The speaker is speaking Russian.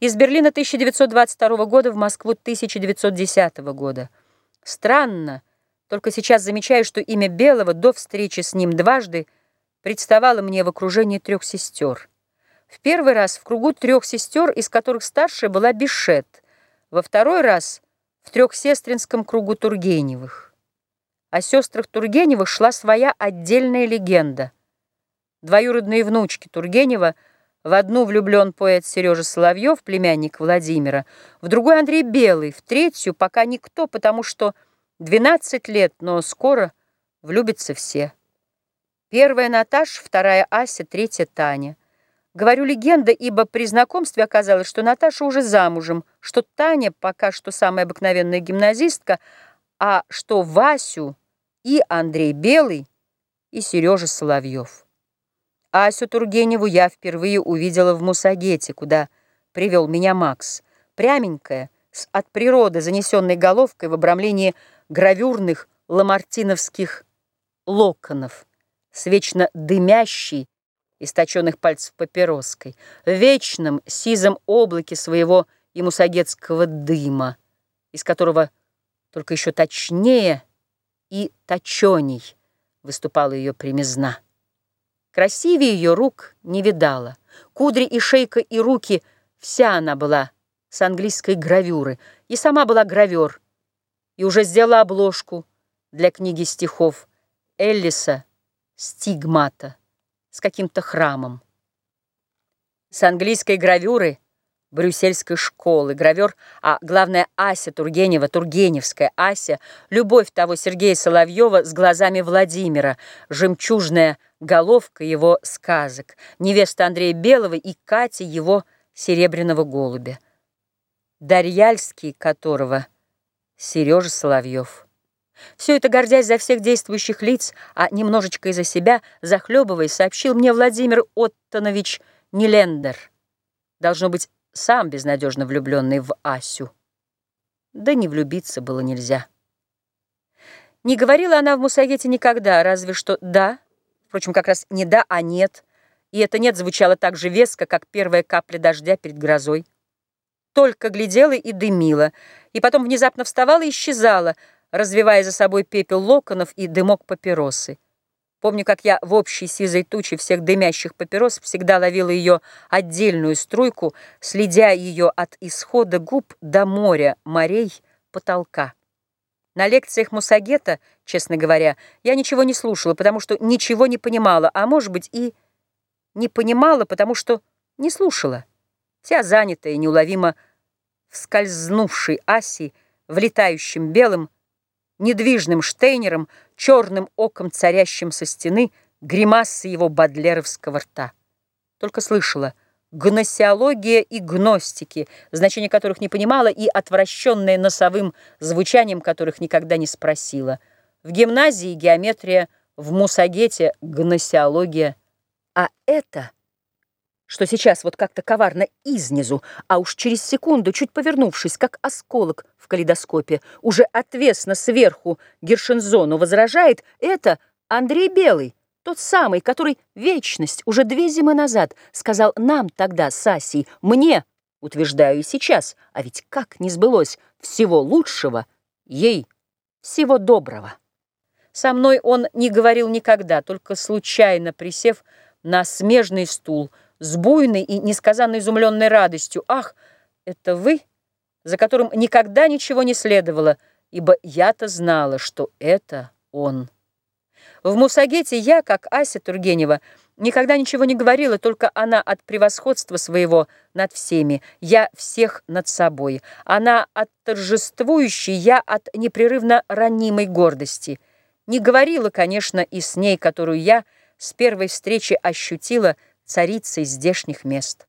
Из Берлина 1922 года в Москву 1910 года. Странно, только сейчас замечаю, что имя Белого до встречи с ним дважды представало мне в окружении трех сестер. В первый раз в кругу трех сестер, из которых старшая была Бишет, во второй раз в трехсестринском кругу Тургеневых. О сестрах Тургеневых шла своя отдельная легенда. Двоюродные внучки Тургенева – в одну влюблен поэт Сережа Соловьев, племянник Владимира, в другой Андрей Белый, в третью пока никто, потому что 12 лет, но скоро влюбятся все. Первая Наташа, вторая Ася, третья Таня. Говорю легенда, ибо при знакомстве оказалось, что Наташа уже замужем, что Таня пока что самая обыкновенная гимназистка, а что Васю и Андрей Белый, и Сережа Соловьев. Асю Тургеневу я впервые увидела в Мусагете, куда привел меня Макс. Пряменькая, с от природы занесенной головкой в обрамлении гравюрных ламартиновских локонов, с вечно дымящей, источенных пальцев папироской, в вечном сизом облаке своего и мусагетского дыма, из которого только еще точнее и точеней выступала ее примизна. Красивее ее рук не видала. Кудри и шейка и руки, вся она была с английской гравюры. И сама была гравер. И уже сделала обложку для книги стихов Эллиса «Стигмата» с каким-то храмом. С английской гравюры брюссельской школы, гравер, а главное Ася Тургенева, Тургеневская Ася, любовь того Сергея Соловьева с глазами Владимира, жемчужная головка его сказок, невеста Андрея Белого и Катя его серебряного голубя, Дарьяльский которого Сережа Соловьев. Все это, гордясь за всех действующих лиц, а немножечко из-за себя, захлебываясь, сообщил мне Владимир Оттонович Нелендер. Должно быть, сам безнадежно влюбленный в Асю. Да не влюбиться было нельзя. Не говорила она в Мусагете никогда, разве что «да», впрочем, как раз не «да», а «нет», и это «нет» звучало так же веско, как первая капля дождя перед грозой. Только глядела и дымила, и потом внезапно вставала и исчезала, развивая за собой пепел локонов и дымок папиросы. Помню, как я в общей сизой туче всех дымящих папирос всегда ловила ее отдельную струйку, следя ее от исхода губ до моря, морей, потолка. На лекциях Мусагета, честно говоря, я ничего не слушала, потому что ничего не понимала, а может быть и не понимала, потому что не слушала. Вся занятая, неуловимо вскользнувшей Аси, влетающим белым, недвижным штейнером, черным оком, царящим со стены, гримасы его бодлеровского рта. Только слышала гносеология и гностики, значение которых не понимала и отвращенная носовым звучанием которых никогда не спросила. В гимназии геометрия, в мусагете гносеология. А это что сейчас вот как-то коварно изнизу, а уж через секунду, чуть повернувшись, как осколок в калейдоскопе, уже отвесно сверху Гершензону возражает, это Андрей Белый, тот самый, который вечность уже две зимы назад сказал нам тогда с Асей, мне, утверждаю и сейчас, а ведь как не сбылось всего лучшего, ей всего доброго. Со мной он не говорил никогда, только случайно присев на смежный стул, с буйной и несказанно изумленной радостью. «Ах, это вы, за которым никогда ничего не следовало, ибо я-то знала, что это он». В Мусагете я, как Ася Тургенева, никогда ничего не говорила, только она от превосходства своего над всеми, я всех над собой. Она от торжествующей, я от непрерывно ранимой гордости. Не говорила, конечно, и с ней, которую я с первой встречи ощутила, царицей здешних мест.